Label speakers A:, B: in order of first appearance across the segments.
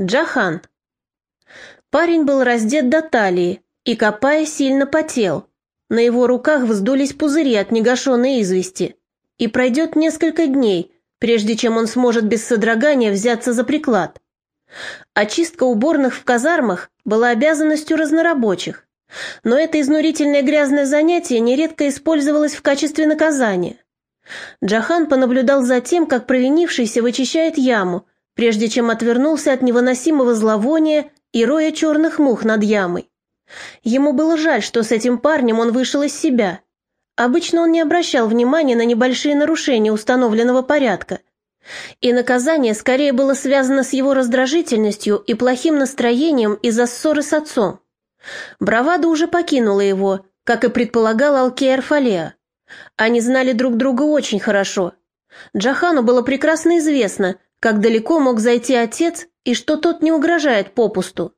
A: Джахан. Парень был раздет до талии и, копая, сильно потел. На его руках вздулись пузыри от негашенной извести. И пройдет несколько дней, прежде чем он сможет без содрогания взяться за приклад. Очистка уборных в казармах была обязанностью разнорабочих, но это изнурительное грязное занятие нередко использовалось в качестве наказания. Джахан понаблюдал за тем, как провинившийся вычищает яму, прежде чем отвернулся от невыносимого зловония и роя черных мух над ямой. Ему было жаль, что с этим парнем он вышел из себя. Обычно он не обращал внимания на небольшие нарушения установленного порядка. И наказание скорее было связано с его раздражительностью и плохим настроением из-за ссоры с отцом. Бравада уже покинула его, как и предполагал Алкеер Фалеа. Они знали друг друга очень хорошо. Джахану было прекрасно известно, как далеко мог зайти отец и что тот не угрожает попусту.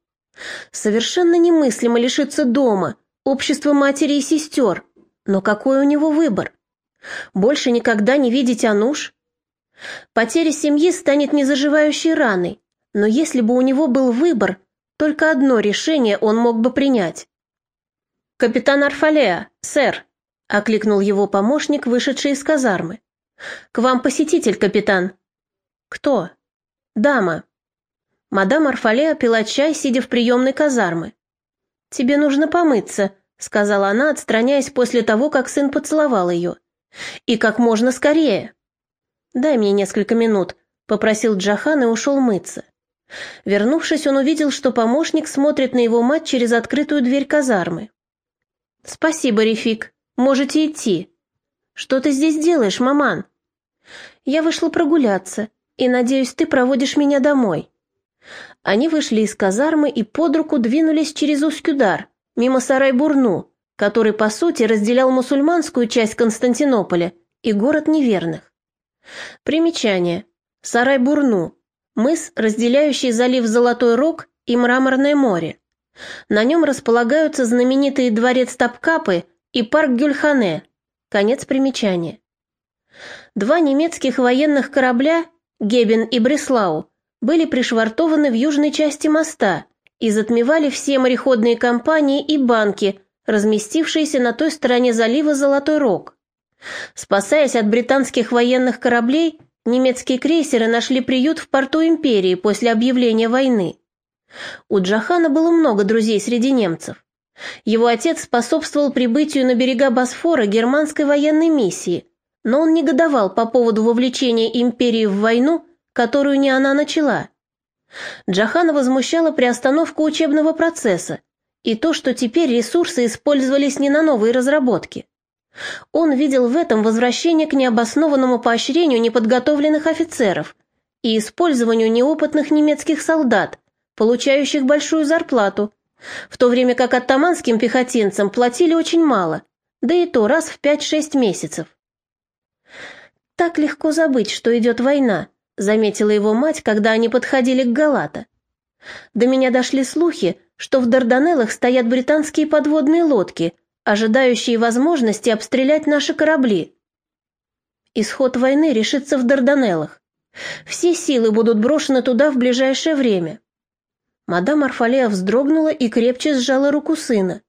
A: Совершенно немыслимо лишиться дома, общества матери и сестер. Но какой у него выбор? Больше никогда не видеть Ануш? Потеря семьи станет незаживающей раной, но если бы у него был выбор, только одно решение он мог бы принять. «Капитан Арфалеа, сэр», — окликнул его помощник, вышедший из казармы. «К вам посетитель, капитан», «Кто?» «Дама». Мадам Арфалея пила чай, сидя в приемной казармы. «Тебе нужно помыться», — сказала она, отстраняясь после того, как сын поцеловал ее. «И как можно скорее». «Дай мне несколько минут», — попросил Джахан и ушел мыться. Вернувшись, он увидел, что помощник смотрит на его мать через открытую дверь казармы. «Спасибо, Рефик. Можете идти». «Что ты здесь делаешь, маман?» «Я вышла прогуляться и, надеюсь, ты проводишь меня домой». Они вышли из казармы и под руку двинулись через Ускюдар, мимо Сарай-Бурну, который, по сути, разделял мусульманскую часть Константинополя и город неверных. Примечание. Сарай-Бурну. Мыс, разделяющий залив Золотой Рог и Мраморное море. На нем располагаются знаменитые дворец Тапкапы и парк Гюльхане. Конец примечания. Два немецких военных корабля Гебен и Бреслау, были пришвартованы в южной части моста и затмевали все мореходные компании и банки, разместившиеся на той стороне залива Золотой Рог. Спасаясь от британских военных кораблей, немецкие крейсеры нашли приют в порту империи после объявления войны. У Джахана было много друзей среди немцев. Его отец способствовал прибытию на берега Босфора германской военной миссии, но он негодовал по поводу вовлечения империи в войну, которую не она начала. Джахана возмущала приостановку учебного процесса и то, что теперь ресурсы использовались не на новые разработки. Он видел в этом возвращение к необоснованному поощрению неподготовленных офицеров и использованию неопытных немецких солдат, получающих большую зарплату, в то время как оттаманским пехотинцам платили очень мало, да и то раз в 5-6 месяцев. «Так легко забыть, что идет война», — заметила его мать, когда они подходили к Галата. «До меня дошли слухи, что в Дарданеллах стоят британские подводные лодки, ожидающие возможности обстрелять наши корабли. Исход войны решится в Дарданеллах. Все силы будут брошены туда в ближайшее время». Мадам Арфалея вздрогнула и крепче сжала руку сына.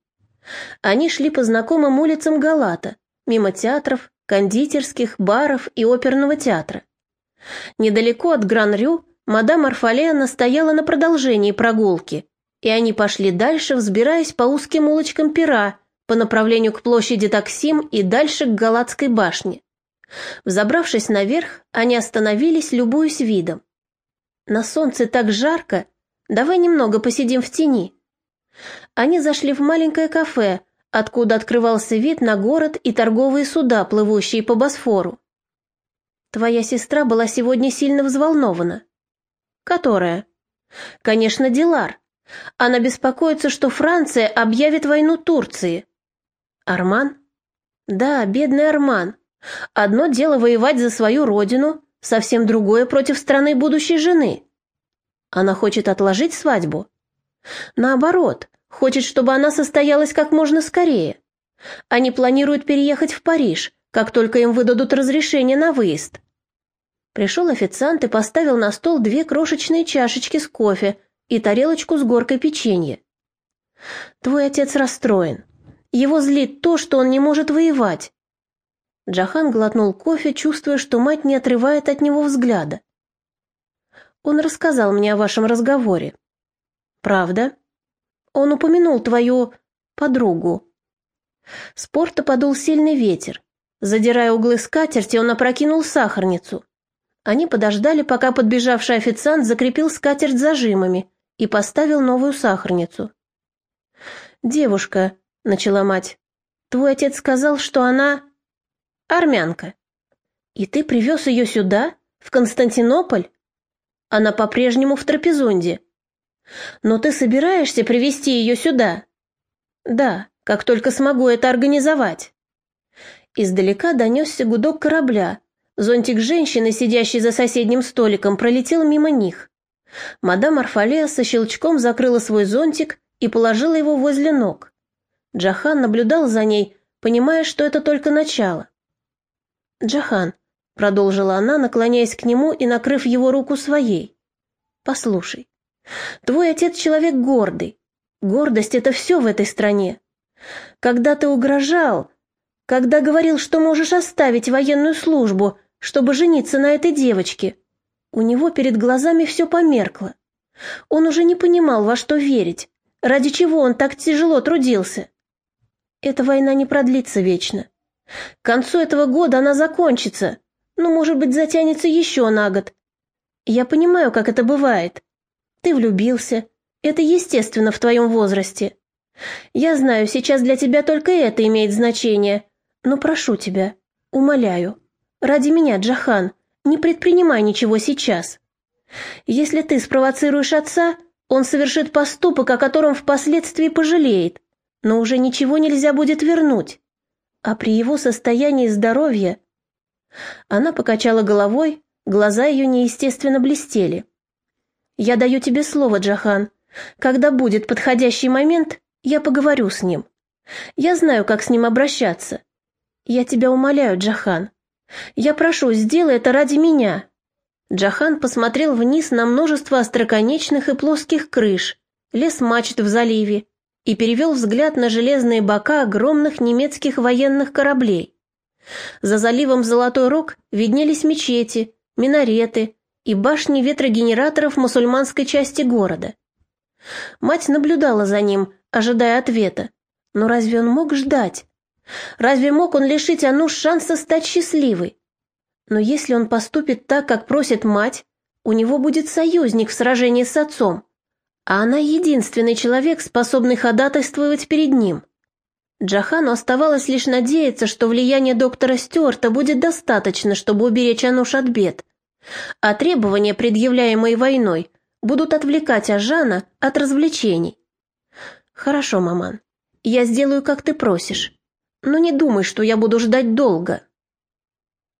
A: Они шли по знакомым улицам Галата, мимо театров, кондитерских, баров и оперного театра. Недалеко от Гран-Рю мадам Арфалея настояла на продолжении прогулки, и они пошли дальше, взбираясь по узким улочкам Пера по направлению к площади Таксим и дальше к Галатской башне. Взобравшись наверх, они остановились, любуясь видом. «На солнце так жарко, давай немного посидим в тени». Они зашли в маленькое кафе, откуда открывался вид на город и торговые суда, плывущие по Босфору. Твоя сестра была сегодня сильно взволнована. Которая? Конечно, Дилар. Она беспокоится, что Франция объявит войну Турции. Арман? Да, бедный Арман. Одно дело воевать за свою родину, совсем другое против страны будущей жены. Она хочет отложить свадьбу? Наоборот, Хочет, чтобы она состоялась как можно скорее. Они планируют переехать в Париж, как только им выдадут разрешение на выезд. Пришел официант и поставил на стол две крошечные чашечки с кофе и тарелочку с горкой печенья. «Твой отец расстроен. Его злит то, что он не может воевать». Джахан глотнул кофе, чувствуя, что мать не отрывает от него взгляда. «Он рассказал мне о вашем разговоре». «Правда?» «Он упомянул твою подругу». С порта подул сильный ветер. Задирая углы скатерти, он опрокинул сахарницу. Они подождали, пока подбежавший официант закрепил скатерть зажимами и поставил новую сахарницу. «Девушка», — начала мать, — «твой отец сказал, что она...» «Армянка». «И ты привез ее сюда, в Константинополь?» «Она по-прежнему в Трапезунде». «Но ты собираешься привезти ее сюда?» «Да, как только смогу это организовать». Издалека донесся гудок корабля, Зонтик женщины, сидящей за соседним столиком, пролетел мимо них. Мадам Арфалея со щелчком закрыла свой зонтик и положила его возле ног. Джахан наблюдал за ней, понимая, что это только начало. «Джахан», — продолжила она, наклоняясь к нему и накрыв его руку своей, — «послушай, твой отец человек гордый. Гордость — это все в этой стране. Когда ты угрожал, когда говорил, что можешь оставить военную службу, чтобы жениться на этой девочке. У него перед глазами все померкло. Он уже не понимал, во что верить, ради чего он так тяжело трудился. Эта война не продлится вечно. К концу этого года она закончится, но, может быть, затянется еще на год. Я понимаю, как это бывает. Ты влюбился. Это естественно в твоем возрасте. Я знаю, сейчас для тебя только это имеет значение, но прошу тебя, умоляю, Ради меня, Джахан, не предпринимай ничего сейчас. Если ты спровоцируешь отца, он совершит поступок, о котором впоследствии пожалеет, но уже ничего нельзя будет вернуть. А при его состоянии здоровья... Она покачала головой, глаза ее неестественно блестели. «Я даю тебе слово, Джахан. Когда будет подходящий момент, я поговорю с ним. Я знаю, как с ним обращаться. Я тебя умоляю, Джахан. Я прошу, сделай это ради меня». Джахан посмотрел вниз на множество остроконечных и плоских крыш, лес мачт в заливе, и перевел взгляд на железные бока огромных немецких военных кораблей. За заливом Золотой Рог виднелись мечети, минареты и башни ветрогенераторов мусульманской части города. Мать наблюдала за ним, ожидая ответа. Но разве он мог ждать? Разве мог он лишить Ану шанса стать счастливой? Но если он поступит так, как просит мать, у него будет союзник в сражении с отцом, а она единственный человек, способный ходатайствовать перед ним. Джахану оставалось лишь надеяться, что влияние доктора Стюарта будет достаточно, чтобы уберечь Ануш от бед, а требования, предъявляемые войной, будут отвлекать Ажана от развлечений. «Хорошо, маман, я сделаю, как ты просишь». Но не думай, что я буду ждать долго.